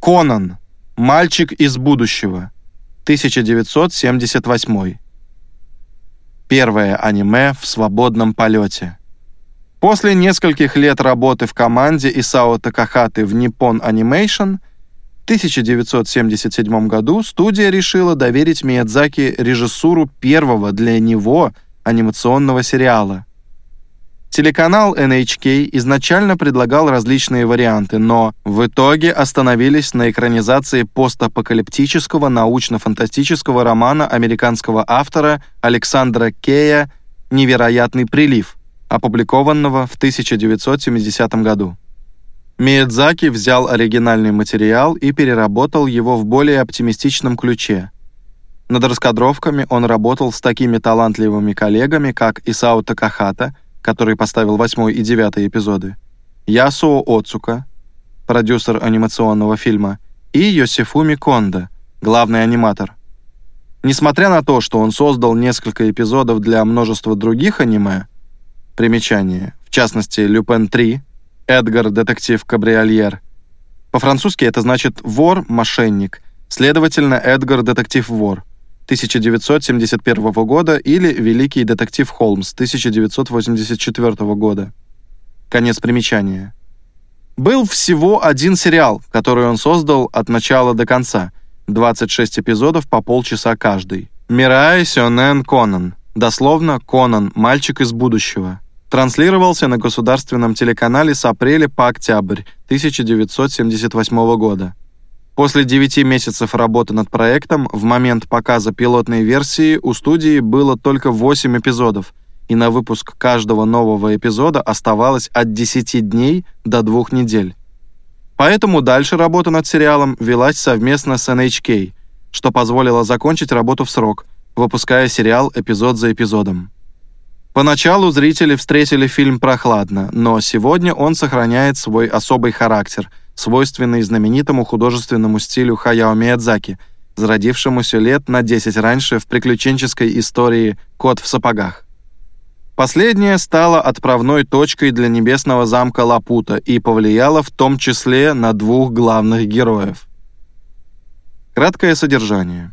Конан. Мальчик из будущего. 1978. Первое аниме в свободном полете. После нескольких лет работы в команде Исао Такахаты в Nippon Animation в 1977 году студия решила доверить Миядзаки режиссуру первого для него анимационного сериала. Телеканал NHK изначально предлагал различные варианты, но в итоге остановились на экранизации постапокалиптического научно-фантастического романа американского автора Александра Кея «Невероятный прилив», опубликованного в 1970 году. Миядзаки взял оригинальный материал и переработал его в более оптимистичном ключе. Над раскадровками он работал с такими талантливыми коллегами, как Исао Такахата, который поставил восьмой и девятый эпизоды, Ясуо Оцука, продюсер анимационного фильма, и Йосифуми Кондо, главный аниматор. Несмотря на то, что он создал несколько эпизодов для множества других аниме, Примечание. В частности, Люпен 3, Эдгар, детектив Кабриольер. По-французски это значит «вор, мошенник», следовательно, Эдгар, детектив-вор. 1971 года или «Великий детектив Холмс» 1984 года. Конец примечания. Был всего один сериал, который он создал от начала до конца. 26 эпизодов по полчаса каждый. Мирай Сёнэн Конан. Дословно «Конан. Мальчик из будущего» транслировался на государственном телеканале с апреля по октябрь 1978 года. После 9 месяцев работы над проектом, в момент показа пилотной версии у студии было только 8 эпизодов, и на выпуск каждого нового эпизода оставалось от 10 дней до 2 недель. Поэтому дальше работа над сериалом велась совместно с NHK, что позволило закончить работу в срок, выпуская сериал эпизод за эпизодом. Поначалу зрители встретили фильм прохладно, но сегодня он сохраняет свой особый характер, свойственный знаменитому художественному стилю Хаяо Миядзаки, зародившемуся лет на 10 раньше в приключенческой истории «Кот в сапогах». Последняя стала отправной точкой для небесного замка Лапута и повлияла в том числе на двух главных героев. Краткое содержание.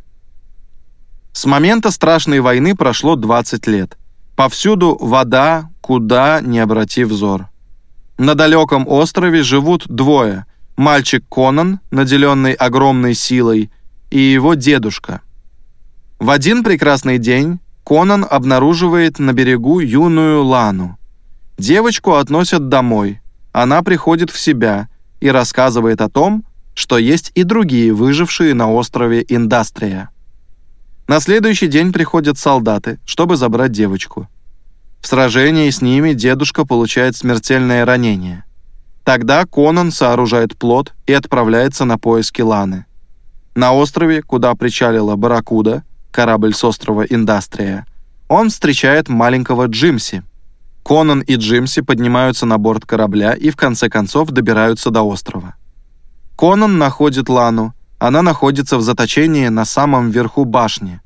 С момента страшной войны прошло 20 лет – Повсюду вода, куда не обрати взор. На далеком острове живут двое. Мальчик Конан, наделенный огромной силой, и его дедушка. В один прекрасный день Конан обнаруживает на берегу юную Лану. Девочку относят домой. Она приходит в себя и рассказывает о том, что есть и другие выжившие на острове Индастрия. На следующий день приходят солдаты, чтобы забрать девочку. В сражении с ними дедушка получает смертельное ранение. Тогда Конан сооружает плот и отправляется на поиски Ланы. На острове, куда причалила Барракуда, корабль с острова Индастрия, он встречает маленького Джимси. Конан и Джимси поднимаются на борт корабля и в конце концов добираются до острова. Конан находит Лану, она находится в заточении на самом верху башни.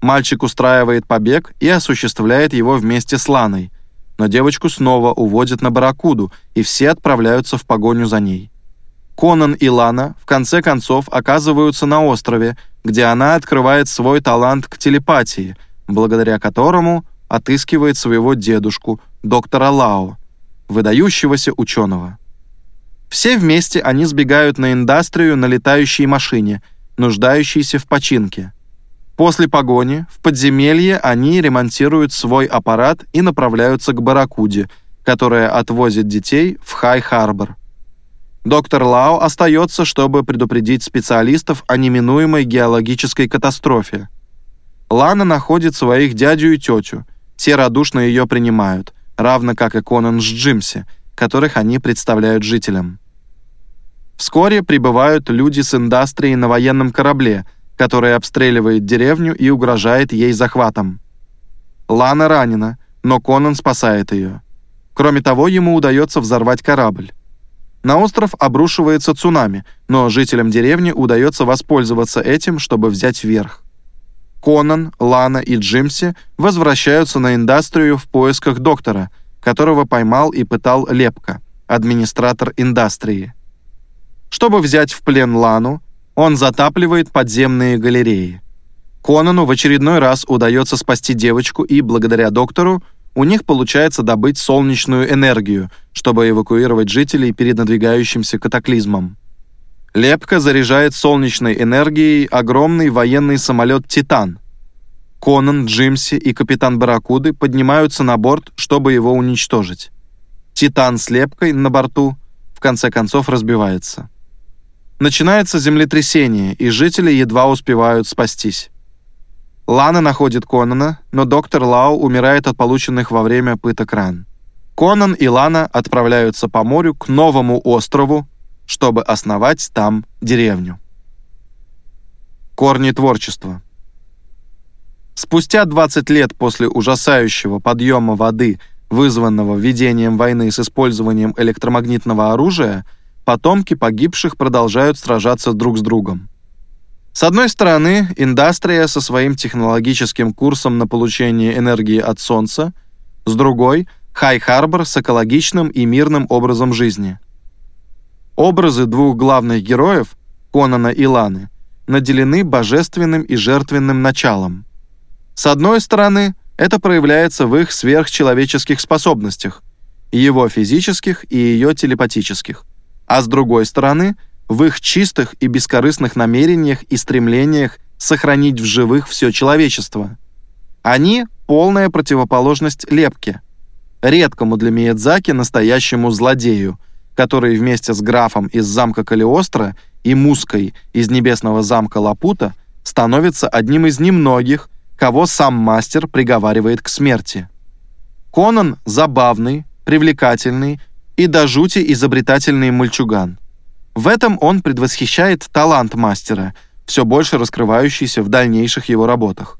Мальчик устраивает побег и осуществляет его вместе с Ланой, но девочку снова уводят на Барракуду, и все отправляются в погоню за ней. Конан и Лана в конце концов оказываются на острове, где она открывает свой талант к телепатии, благодаря которому отыскивает своего дедушку, доктора Лао, выдающегося ученого. Все вместе они сбегают на индастрию на летающей машине, нуждающейся в починке. После погони в подземелье они ремонтируют свой аппарат и направляются к Барракуде, которая отвозит детей в Хай-Харбор. Доктор Лао остается, чтобы предупредить специалистов о неминуемой геологической катастрофе. Лана находит своих дядю и тетю. Те радушно ее принимают, равно как и Конан с Джимси, которых они представляют жителям. Вскоре прибывают люди с индастрией на военном корабле – который обстреливает деревню и угрожает ей захватом. Лана ранена, но Конан спасает ее. Кроме того, ему удается взорвать корабль. На остров обрушивается цунами, но жителям деревни удается воспользоваться этим, чтобы взять верх. Конан, Лана и Джимси возвращаются на индастрию в поисках доктора, которого поймал и пытал Лепка, администратор индастрии. Чтобы взять в плен Лану, он затапливает подземные галереи. Конану в очередной раз удается спасти девочку, и благодаря доктору у них получается добыть солнечную энергию, чтобы эвакуировать жителей перед надвигающимся катаклизмом. Лепка заряжает солнечной энергией огромный военный самолет «Титан». Конан, Джимси и капитан Барракуды поднимаются на борт, чтобы его уничтожить. «Титан» с лепкой на борту в конце концов разбивается. Начинается землетрясение, и жители едва успевают спастись. Лана находит Конана, но доктор Лау умирает от полученных во время пыток ран. Конан и Лана отправляются по морю к новому острову, чтобы основать там деревню. Корни творчества. Спустя 20 лет после ужасающего подъема воды, вызванного ведением войны с использованием электромагнитного оружия, потомки погибших продолжают сражаться друг с другом. С одной стороны, индустрия со своим технологическим курсом на получение энергии от Солнца, с другой — Хай-Харбор с экологичным и мирным образом жизни. Образы двух главных героев, Конана и Ланы, наделены божественным и жертвенным началом. С одной стороны, это проявляется в их сверхчеловеческих способностях, его физических и ее телепатических, а с другой стороны — в их чистых и бескорыстных намерениях и стремлениях сохранить в живых все человечество. Они — полная противоположность Лепке, редкому для Миядзаки настоящему злодею, который вместе с графом из замка Калиостро и Муской из небесного замка Лапута становится одним из немногих, кого сам мастер приговаривает к смерти. Конан — забавный, привлекательный и до жути изобретательный мальчуган. В этом он предвосхищает талант мастера, все больше раскрывающийся в дальнейших его работах.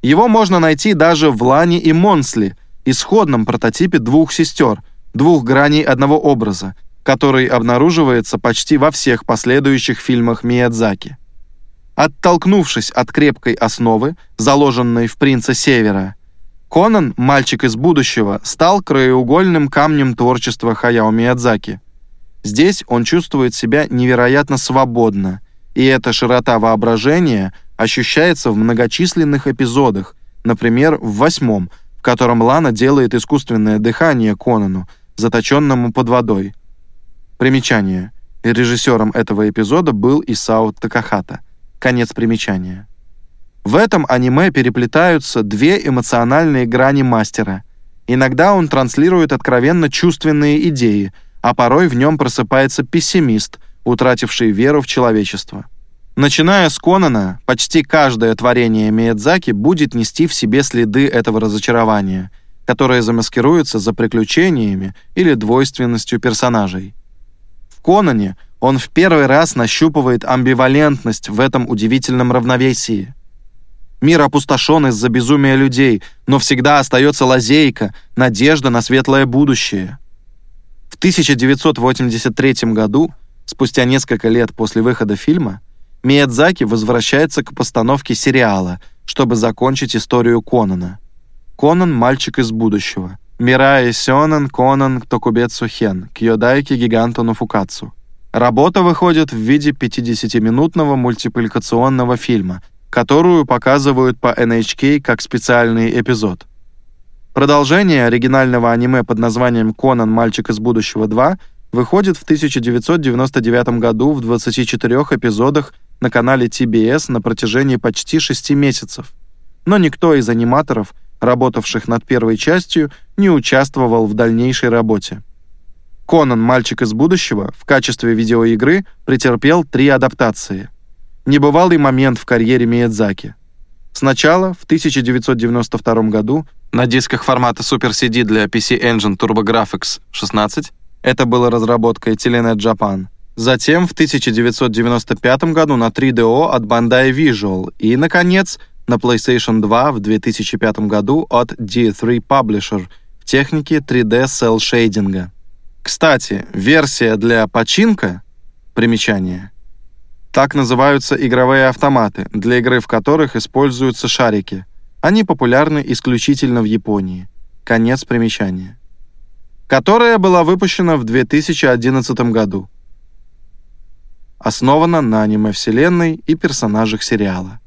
Его можно найти даже в Лане и Монсли, исходном прототипе двух сестер, двух граней одного образа, который обнаруживается почти во всех последующих фильмах Миядзаки. Оттолкнувшись от крепкой основы, заложенной в «Принца Севера», Конан, мальчик из будущего, стал краеугольным камнем творчества Хаяо Миядзаки – Здесь он чувствует себя невероятно свободно, и эта широта воображения ощущается в многочисленных эпизодах, например, в восьмом, в котором Лана делает искусственное дыхание Конану, заточенному под водой. Примечание. Режиссером этого эпизода был Исао Такахата. Конец примечания. В этом аниме переплетаются две эмоциональные грани мастера. Иногда он транслирует откровенно чувственные идеи – а порой в нем просыпается пессимист, утративший веру в человечество. Начиная с Конана, почти каждое творение Миядзаки будет нести в себе следы этого разочарования, которое замаскируется за приключениями или двойственностью персонажей. В Конане он в первый раз нащупывает амбивалентность в этом удивительном равновесии. Мир опустошен из-за безумия людей, но всегда остается лазейка, надежда на светлое будущее. В 1983 году, спустя несколько лет после выхода фильма, Миядзаки возвращается к постановке сериала, чтобы закончить историю Конана. Конан – мальчик из будущего. Мирай Сёнэн Конан Токубецу Хен, Кьёдайки Гиганту Нафукацу. Работа выходит в виде 50-минутного мультипликационного фильма, которую показывают по NHK как специальный эпизод. Продолжение оригинального аниме под названием «Конан. Мальчик из будущего 2» выходит в 1999 году в 24 эпизодах на канале TBS на протяжении почти 6 месяцев. Но никто из аниматоров, работавших над первой частью, не участвовал в дальнейшей работе. «Конан. Мальчик из будущего» в качестве видеоигры претерпел три адаптации. Небывалый момент в карьере Миядзаки. Сначала, в 1992 году, на дисках формата Super CD для PC Engine TurboGrafx 16. Это было разработкой Telenet Japan. Затем в 1995 году на 3DO от Bandai Visual и, наконец, на PlayStation 2 в 2005 году от D3 Publisher в технике 3D Cell Shading. Кстати, версия для починка, примечание, так называются игровые автоматы, для игры в которых используются шарики – они популярны исключительно в Японии. Конец примечания. Которая была выпущена в 2011 году. основана на аниме-вселенной и персонажах сериала.